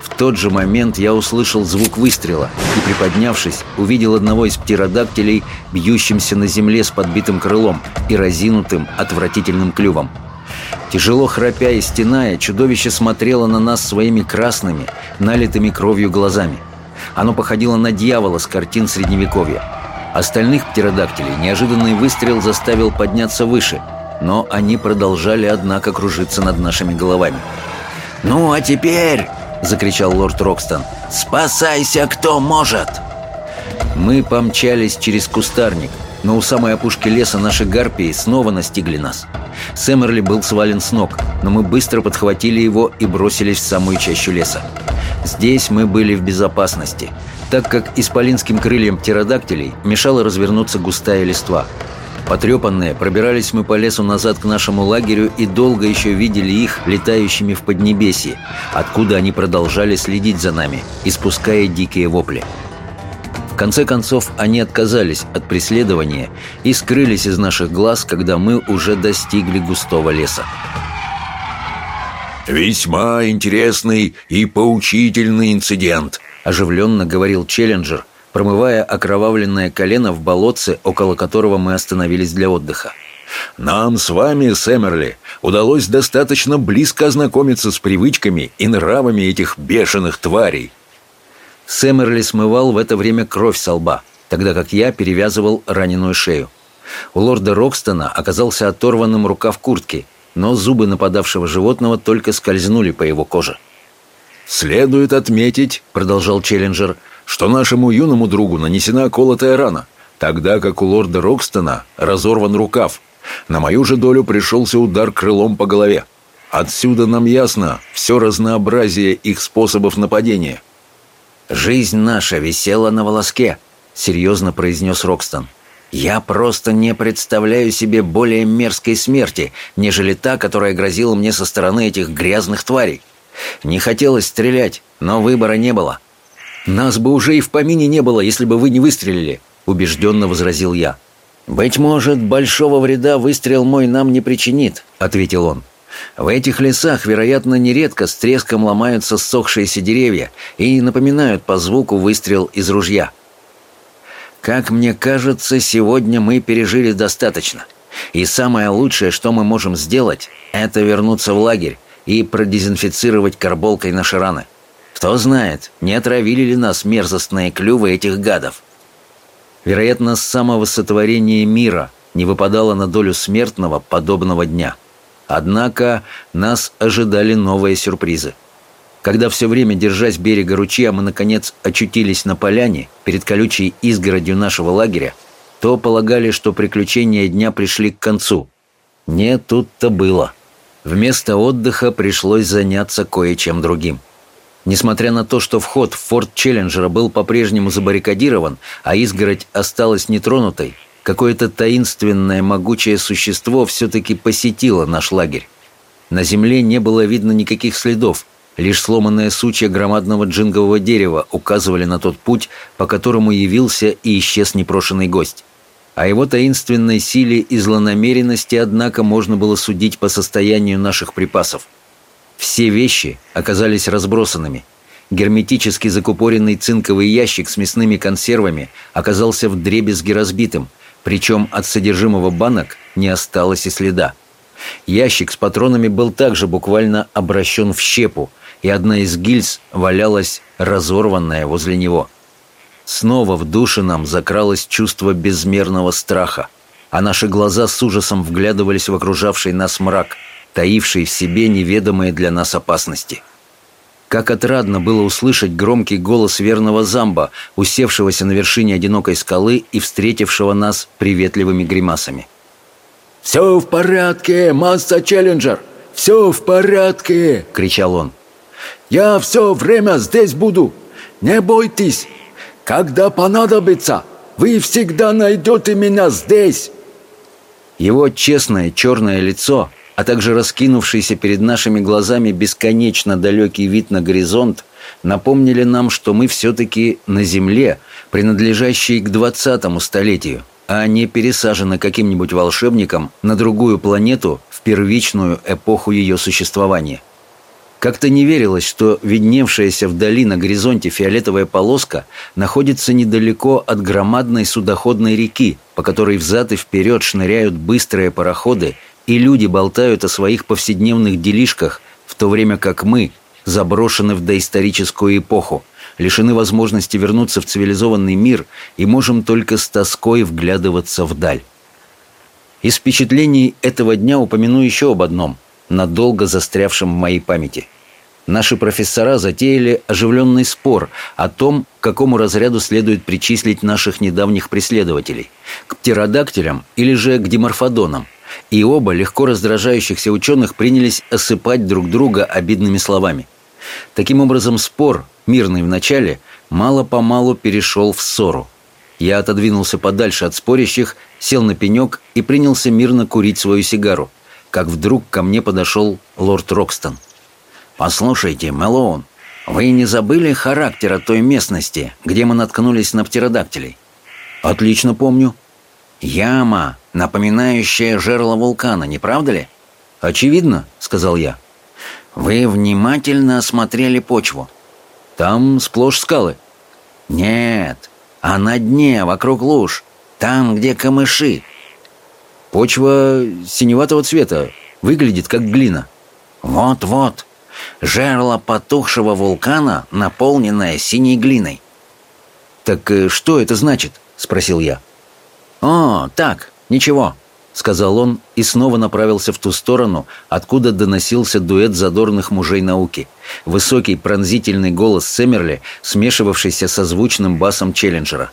В тот же момент я услышал звук выстрела и, приподнявшись, увидел одного из птеродактилей, бьющимся на земле с подбитым крылом и разинутым отвратительным клювом. Тяжело храпя и стеная, чудовище смотрело на нас своими красными, налитыми кровью глазами. Оно походило на дьявола с картин Средневековья. Остальных птеродактилей неожиданный выстрел заставил подняться выше, но они продолжали, однако, кружиться над нашими головами.
«Ну, а теперь...» — закричал лорд Рокстон. «Спасайся, кто может!»
Мы помчались через кустарник, но у самой опушки леса наши гарпии снова настигли нас. Сэмерли был свален с ног, но мы быстро подхватили его и бросились в самую чащу леса. Здесь мы были в безопасности, так как исполинским крыльям птеродактилей мешала развернуться густая листва. Потрепанные, пробирались мы по лесу назад к нашему лагерю и долго еще видели их летающими в Поднебесье, откуда они продолжали следить за нами, испуская дикие вопли. В конце концов, они отказались от преследования и скрылись из наших глаз, когда мы уже достигли густого леса.
«Весьма интересный и поучительный инцидент», – оживленно говорил Челленджер, промывая окровавленное колено в болотце, около которого мы остановились для отдыха. «Нам с вами, Сэмерли, удалось достаточно близко ознакомиться с привычками и нравами этих бешеных тварей».
Сэмерли смывал в это время кровь со лба, тогда как я перевязывал раненую шею. У лорда Рокстона оказался оторванным рукав куртки, но зубы нападавшего животного только скользнули по его коже.
«Следует отметить», — продолжал Челленджер, «что нашему юному другу нанесена колотая рана, тогда как у лорда Рокстона разорван рукав. На мою же долю пришелся удар крылом по голове. Отсюда нам ясно все разнообразие их способов нападения».
«Жизнь наша висела на волоске», — серьезно произнес Рокстон. «Я просто не представляю себе более мерзкой смерти, нежели та, которая грозила мне со стороны этих грязных тварей. Не хотелось стрелять, но выбора не было».
«Нас бы уже и в помине не было, если бы вы не выстрелили», — убежденно возразил я.
«Быть может, большого вреда выстрел мой нам не причинит», — ответил он. В этих лесах, вероятно, нередко с треском ломаются ссохшиеся деревья и напоминают по звуку выстрел из ружья. Как мне кажется, сегодня мы пережили достаточно. И самое лучшее, что мы можем сделать, это вернуться в лагерь и продезинфицировать карболкой наши раны. Кто знает, не отравили ли нас мерзостные клювы этих гадов.
Вероятно, с самого сотворения мира не выпадало на долю смертного подобного дня – Однако нас ожидали новые сюрпризы. Когда все время, держась берега ручья, мы, наконец, очутились на поляне перед колючей изгородью нашего лагеря, то полагали, что приключения дня пришли к концу. Не тут-то было. Вместо отдыха пришлось заняться кое-чем другим. Несмотря на то, что вход в форт Челленджера был по-прежнему забаррикадирован, а изгородь осталась нетронутой, Какое-то таинственное могучее существо все-таки посетило наш лагерь. На земле не было видно никаких следов, лишь сломанные сучья громадного джингового дерева указывали на тот путь, по которому явился и исчез непрошенный гость. О его таинственной силе и злонамеренности, однако, можно было судить по состоянию наших припасов. Все вещи оказались разбросанными. Герметически закупоренный цинковый ящик с мясными консервами оказался вдребезги разбитым – причем от содержимого банок не осталось и следа. Ящик с патронами был также буквально обращен в щепу, и одна из гильз валялась разорванная возле него. Снова в душе нам закралось чувство безмерного страха, а наши глаза с ужасом вглядывались в окружавший нас мрак, таивший в себе неведомые для нас опасности – как отрадно было услышать громкий голос верного замба, усевшегося на вершине одинокой скалы и встретившего нас приветливыми гримасами.
«Все в порядке, масса Челленджер! Все в порядке!» — кричал он. «Я все время здесь буду! Не бойтесь! Когда понадобится, вы всегда найдете меня здесь!»
Его честное черное лицо — а также раскинувшийся перед нашими глазами бесконечно далекий вид на горизонт, напомнили нам, что мы все-таки на Земле, принадлежащей к двадцатому столетию, а не пересажены каким-нибудь волшебником на другую планету в первичную эпоху ее существования. Как-то не верилось, что видневшаяся вдали на горизонте фиолетовая полоска находится недалеко от громадной судоходной реки, по которой взад и вперед шныряют быстрые пароходы, и люди болтают о своих повседневных делишках, в то время как мы заброшены в доисторическую эпоху, лишены возможности вернуться в цивилизованный мир и можем только с тоской вглядываться вдаль. Из впечатлений этого дня упомяну еще об одном, надолго застрявшем в моей памяти – Наши профессора затеяли оживленный спор о том, к какому разряду следует причислить наших недавних преследователей – к птеродактилям или же к диморфодонам. И оба легко раздражающихся ученых принялись осыпать друг друга обидными словами. Таким образом, спор, мирный в начале, мало-помалу перешел в ссору. Я отодвинулся подальше от спорящих, сел на пенек и принялся мирно курить свою сигару, как вдруг ко мне подошел лорд Рокстон – «Послушайте, Мэлоун, вы не забыли характера той местности, где мы наткнулись на птеродактилей?»
«Отлично помню».
«Яма, напоминающая жерло вулкана, не правда ли?»
«Очевидно», — сказал я.
«Вы внимательно осмотрели почву?»
«Там сплошь скалы».
«Нет, а на дне, вокруг луж, там, где камыши».
«Почва синеватого цвета, выглядит как глина».
«Вот-вот, Жерло потухшего вулкана, наполненное синей глиной.
«Так э, что это значит?» — спросил я.
«О, так, ничего», — сказал он и снова направился в ту сторону, откуда доносился дуэт задорных мужей науки. Высокий пронзительный голос Сэмерли, смешивавшийся со звучным басом Челленджера.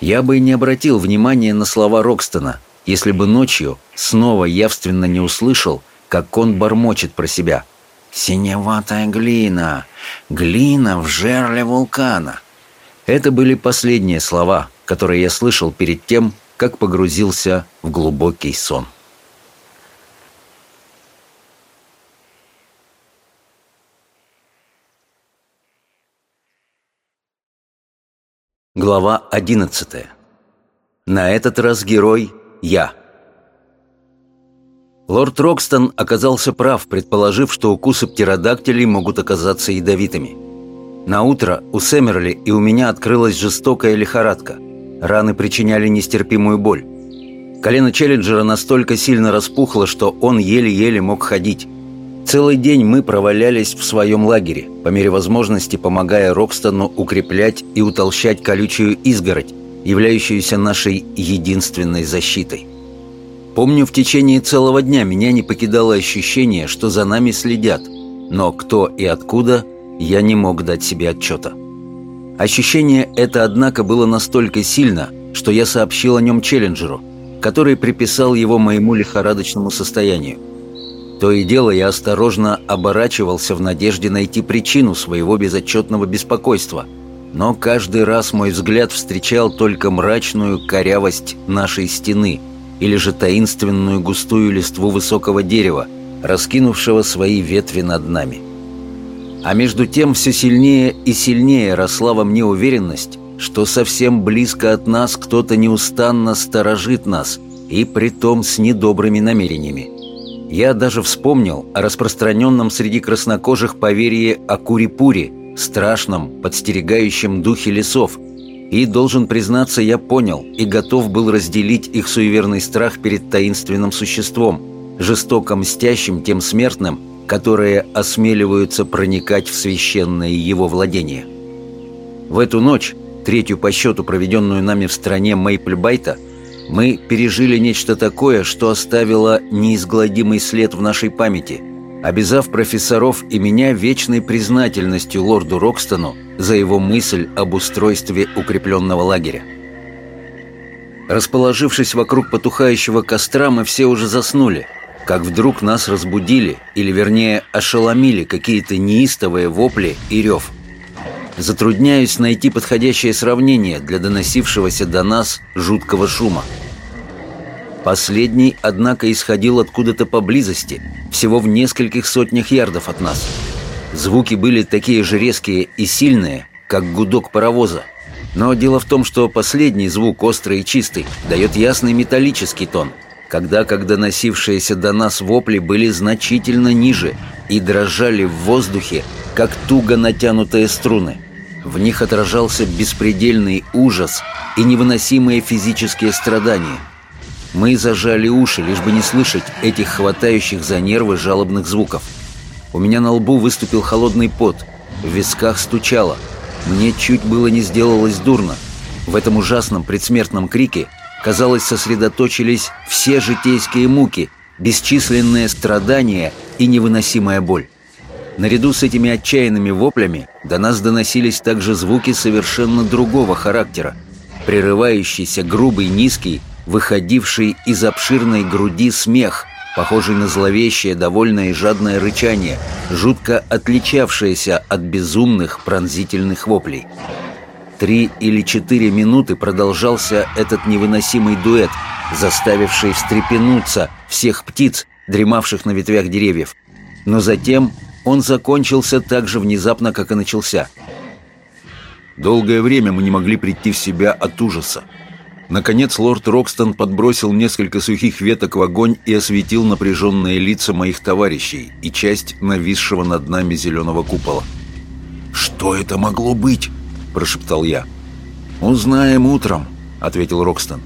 Я бы и не обратил внимания на слова Рокстона, если бы ночью снова явственно не услышал, как он бормочет про себя — Синеватая глина, глина в жерле вулкана. Это были последние слова, которые я слышал перед тем, как погрузился в глубокий сон. Глава одиннадцатая. На этот раз герой – я – Лорд Рокстон оказался прав, предположив, что укусы птеродактилей могут оказаться ядовитыми. На утро у Сэмерли и у меня открылась жестокая лихорадка. Раны причиняли нестерпимую боль. Колено Челленджера настолько сильно распухло, что он еле-еле мог ходить. Целый день мы провалялись в своем лагере, по мере возможности помогая Рокстону укреплять и утолщать колючую изгородь, являющуюся нашей единственной защитой. Помню, в течение целого дня меня не покидало ощущение, что за нами следят, но кто и откуда, я не мог дать себе отчета. Ощущение это, однако, было настолько сильно, что я сообщил о нем Челленджеру, который приписал его моему лихорадочному состоянию. То и дело я осторожно оборачивался в надежде найти причину своего безотчетного беспокойства, но каждый раз мой взгляд встречал только мрачную корявость нашей стены – или же таинственную густую листву высокого дерева, раскинувшего свои ветви над нами. А между тем все сильнее и сильнее росла во мне уверенность, что совсем близко от нас кто-то неустанно сторожит нас, и притом с недобрыми намерениями. Я даже вспомнил о распространенном среди краснокожих поверье о Курипуре, страшном, подстерегающем духе лесов – и, должен признаться, я понял и готов был разделить их суеверный страх перед таинственным существом, жестоко мстящим тем смертным, которые осмеливаются проникать в священное его владение. В эту ночь, третью по счету, проведенную нами в стране Мейпльбайта, мы пережили нечто такое, что оставило неизгладимый след в нашей памяти – обязав профессоров и меня вечной признательностью лорду Рокстону за его мысль об устройстве укрепленного лагеря. Расположившись вокруг потухающего костра, мы все уже заснули, как вдруг нас разбудили, или вернее ошеломили какие-то неистовые вопли и рев. Затрудняюсь найти подходящее сравнение для доносившегося до нас жуткого шума. Последний, однако, исходил откуда-то поблизости, всего в нескольких сотнях ярдов от нас. Звуки были такие же резкие и сильные, как гудок паровоза. Но дело в том, что последний звук, острый и чистый, дает ясный металлический тон. Когда как доносившиеся до нас вопли были значительно ниже и дрожали в воздухе, как туго натянутые струны. В них отражался беспредельный ужас и невыносимые физические страдания. Мы зажали уши, лишь бы не слышать этих хватающих за нервы жалобных звуков. У меня на лбу выступил холодный пот, в висках стучало. Мне чуть было не сделалось дурно. В этом ужасном предсмертном крике, казалось, сосредоточились все житейские муки, бесчисленные страдания и невыносимая боль. Наряду с этими отчаянными воплями до нас доносились также звуки совершенно другого характера. Прерывающийся, грубый, низкий, выходивший из обширной груди смех, похожий на зловещее, довольное и жадное рычание, жутко отличавшееся от безумных пронзительных воплей. Три или четыре минуты продолжался этот невыносимый дуэт, заставивший встрепенуться всех птиц, дремавших на ветвях деревьев. Но затем он закончился так же внезапно, как и начался.
Долгое время мы не могли прийти в себя от ужаса. Наконец лорд Рокстон подбросил несколько сухих веток в огонь и осветил напряженные лица моих товарищей и часть нависшего над нами зеленого купола. «Что это могло быть?» – прошептал я. «Узнаем утром», – ответил Рокстон.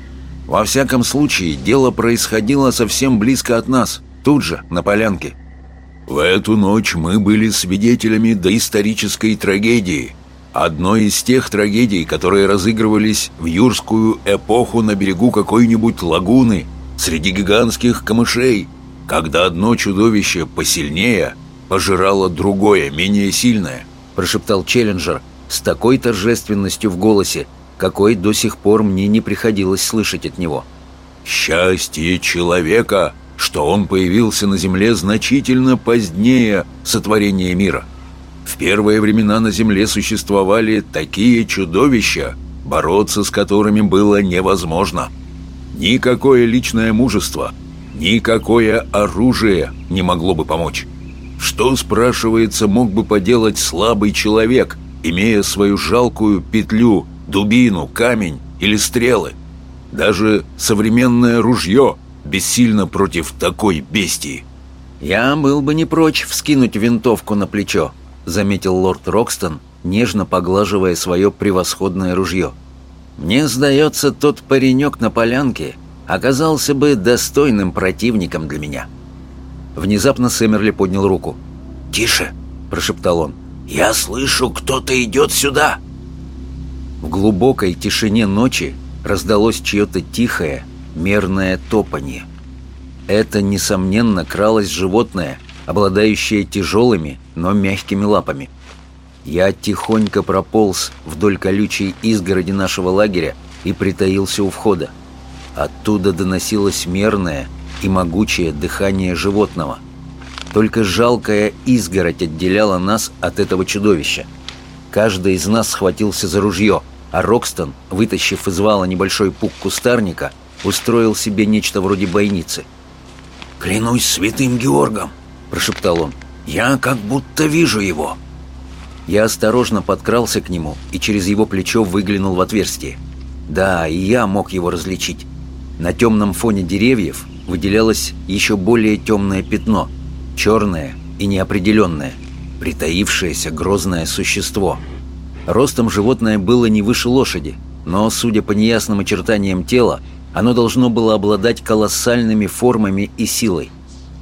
«Во всяком случае, дело происходило совсем близко от нас, тут же, на полянке». В эту ночь мы были свидетелями доисторической трагедии. Одной из тех трагедий, которые разыгрывались в юрскую эпоху на берегу какой-нибудь лагуны, среди гигантских камышей, когда одно чудовище посильнее пожирало другое, менее сильное,
прошептал Челленджер с такой торжественностью в голосе, какой до сих пор мне не приходилось слышать от него.
«Счастье человека!» что он появился на Земле значительно позднее сотворения мира. В первые времена на Земле существовали такие чудовища, бороться с которыми было невозможно. Никакое личное мужество, никакое оружие не могло бы помочь. Что, спрашивается, мог бы поделать слабый человек, имея свою жалкую петлю, дубину, камень или стрелы? Даже современное ружье – бессильно против такой бестии.
«Я был бы не прочь вскинуть винтовку на плечо», — заметил лорд Рокстон, нежно поглаживая свое превосходное ружье. «Мне сдается, тот паренек на полянке оказался бы достойным противником для меня». Внезапно Сэмерли поднял руку.
«Тише!» – прошептал он. «Я слышу, кто-то идет сюда!»
В глубокой тишине ночи раздалось чье-то тихое, мерное топанье. Это, несомненно, кралось животное, обладающее тяжелыми, но мягкими лапами. Я тихонько прополз вдоль колючей изгороди нашего лагеря и притаился у входа. Оттуда доносилось мерное и могучее дыхание животного. Только жалкая изгородь отделяла нас от этого чудовища. Каждый из нас схватился за ружье, а Рокстон, вытащив из вала небольшой пук кустарника, устроил себе нечто вроде бойницы.
«Клянусь святым Георгом!» – прошептал он. «Я как будто вижу его!»
Я осторожно подкрался к нему и через его плечо выглянул в отверстие. Да, и я мог его различить. На темном фоне деревьев выделялось еще более темное пятно, черное и неопределенное, притаившееся грозное существо. Ростом животное было не выше лошади, но, судя по неясным очертаниям тела, оно должно было обладать колоссальными формами и силой.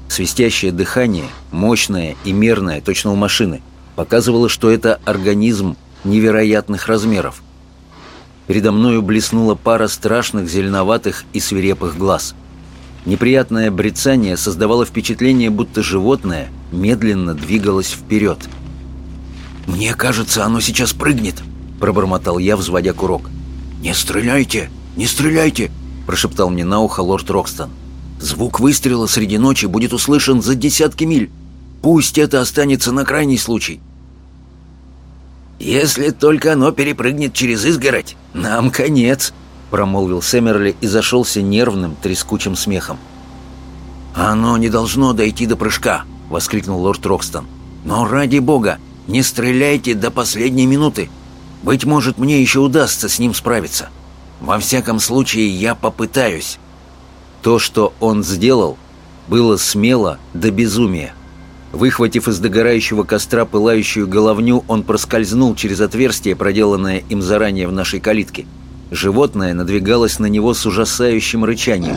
Свистящее дыхание, мощное и мерное, точно у машины, показывало, что это организм невероятных размеров. Передо мною блеснула пара страшных зеленоватых и свирепых глаз. Неприятное брецание создавало впечатление, будто животное медленно двигалось вперед.
«Мне кажется, оно сейчас прыгнет», — пробормотал я, взводя курок. «Не стреляйте! Не стреляйте!» – прошептал мне на ухо лорд Рокстон. «Звук выстрела среди ночи будет услышан за десятки миль. Пусть это останется на крайний случай». «Если только оно перепрыгнет через изгородь, нам конец», — промолвил Сэмерли и зашелся нервным, трескучим смехом. «Оно не должно дойти до прыжка», — воскликнул лорд Рокстон. «Но ради бога, не стреляйте до последней минуты. Быть может, мне еще удастся с ним справиться». Во всяком случае, я попытаюсь».
То, что он сделал, было смело до безумия. Выхватив из догорающего костра пылающую головню, он проскользнул через отверстие, проделанное им заранее в нашей калитке. Животное надвигалось на него с ужасающим рычанием.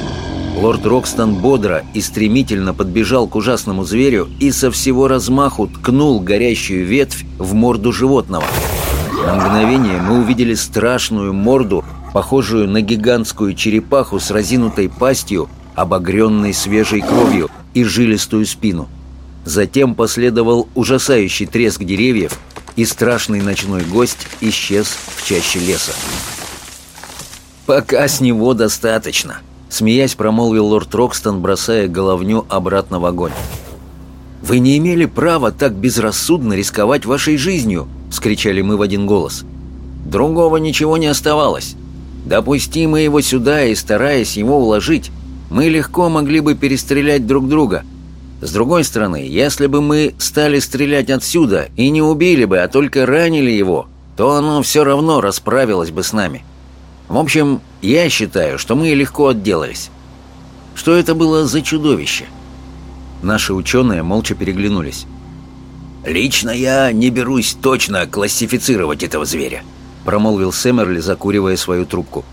Лорд Рокстон бодро и стремительно подбежал к ужасному зверю и со всего размаху ткнул горящую ветвь в морду животного. На мгновение мы увидели страшную морду, похожую на гигантскую черепаху с разинутой пастью, обогренной свежей кровью и жилистую спину. Затем последовал ужасающий треск деревьев, и страшный ночной гость исчез в чаще леса. «Пока с него достаточно», — смеясь промолвил лорд Рокстон, бросая головню обратно в огонь. «Вы не имели права так безрассудно рисковать вашей жизнью!» — вскричали мы в один голос. «Другого ничего не оставалось. Допусти мы его сюда и, стараясь его уложить, мы легко могли бы перестрелять друг друга. С другой стороны, если бы мы стали стрелять отсюда и не убили бы, а только ранили его, то оно все равно расправилось бы с нами. В общем, я считаю, что мы легко отделались. Что это было за чудовище? Наши ученые молча переглянулись.
«Лично я не берусь точно классифицировать этого зверя», промолвил Сэмерли, закуривая свою трубку.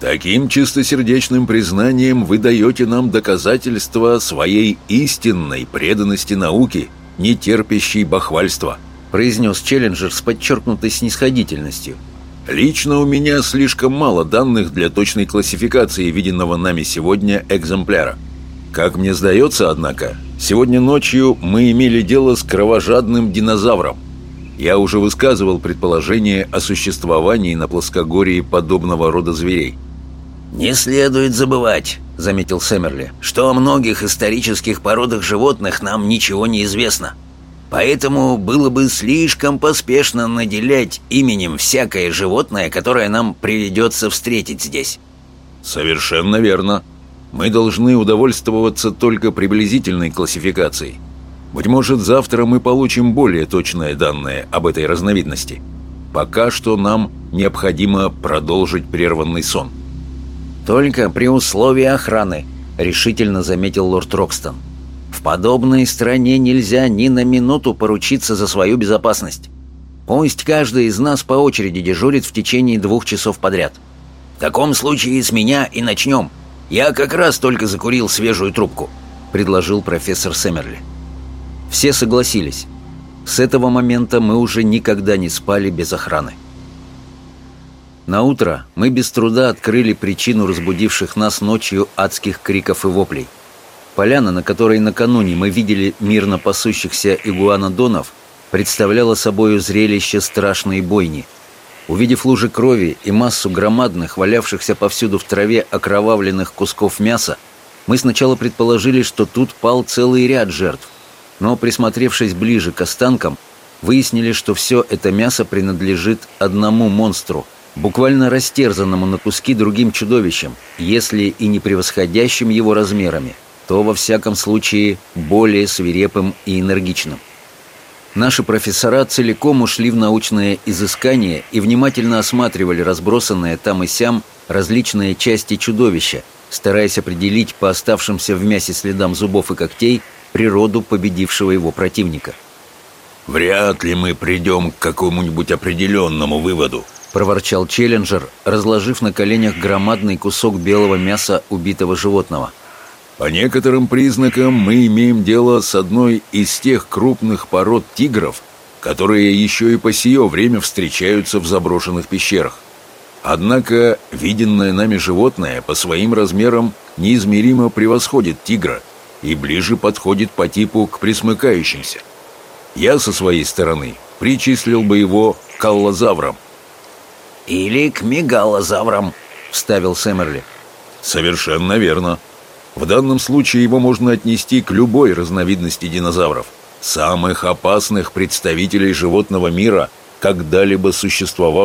Таким чистосердечным признанием вы даете нам доказательство своей истинной преданности науке, не терпящей бахвальства»,
произнес Челленджер с подчеркнутой снисходительностью.
«Лично у меня слишком мало данных для точной классификации виденного нами сегодня экземпляра. Как мне сдается, однако, сегодня ночью мы имели дело с кровожадным динозавром. Я уже высказывал предположение о существовании на плоскогорье подобного рода зверей.
«Не следует забывать», — заметил Сэмерли, «что о многих исторических породах животных нам ничего не известно. Поэтому было бы слишком поспешно наделять именем всякое животное, которое нам приведется встретить здесь».
«Совершенно верно. Мы должны удовольствоваться только приблизительной классификацией. Быть может, завтра мы получим более точные данные об этой разновидности. Пока что нам необходимо продолжить прерванный сон».
«Только при условии охраны», — решительно заметил лорд Рокстон. «В подобной стране нельзя ни на минуту поручиться за свою безопасность. Пусть каждый из нас по очереди дежурит в течение двух часов подряд».
«В таком случае с меня и начнем. Я как раз только закурил свежую трубку», — предложил профессор Сэмерли.
Все согласились. С этого момента мы уже никогда не спали без охраны. На утро мы без труда открыли причину разбудивших нас ночью адских криков и воплей. Поляна, на которой накануне мы видели мирно пасущихся игуанодонов, представляла собою зрелище страшной бойни. Увидев лужи крови и массу громадных, валявшихся повсюду в траве окровавленных кусков мяса, мы сначала предположили, что тут пал целый ряд жертв. Но, присмотревшись ближе к останкам, выяснили, что все это мясо принадлежит одному монстру – буквально растерзанному на куски другим чудовищем, если и не превосходящим его размерами, то во всяком случае более свирепым и энергичным. Наши профессора целиком ушли в научное изыскание и внимательно осматривали разбросанные там и сям различные части чудовища, стараясь определить по оставшимся в мясе следам зубов и когтей природу победившего его противника.
«Вряд ли мы придем к какому-нибудь определенному выводу», —
проворчал Челленджер, разложив на коленях громадный кусок белого мяса убитого животного.
«По некоторым признакам мы имеем дело с одной из тех крупных пород тигров, которые еще и по сие время встречаются в заброшенных пещерах. Однако виденное нами животное по своим размерам неизмеримо превосходит тигра и ближе подходит по типу к присмыкающимся. Я со своей стороны причислил бы его к аллозаврам.
«Или к мегалозаврам», — вставил Сэмерли.
«Совершенно верно. В данном случае его можно отнести к любой разновидности динозавров, самых опасных представителей животного мира, когда-либо существовавших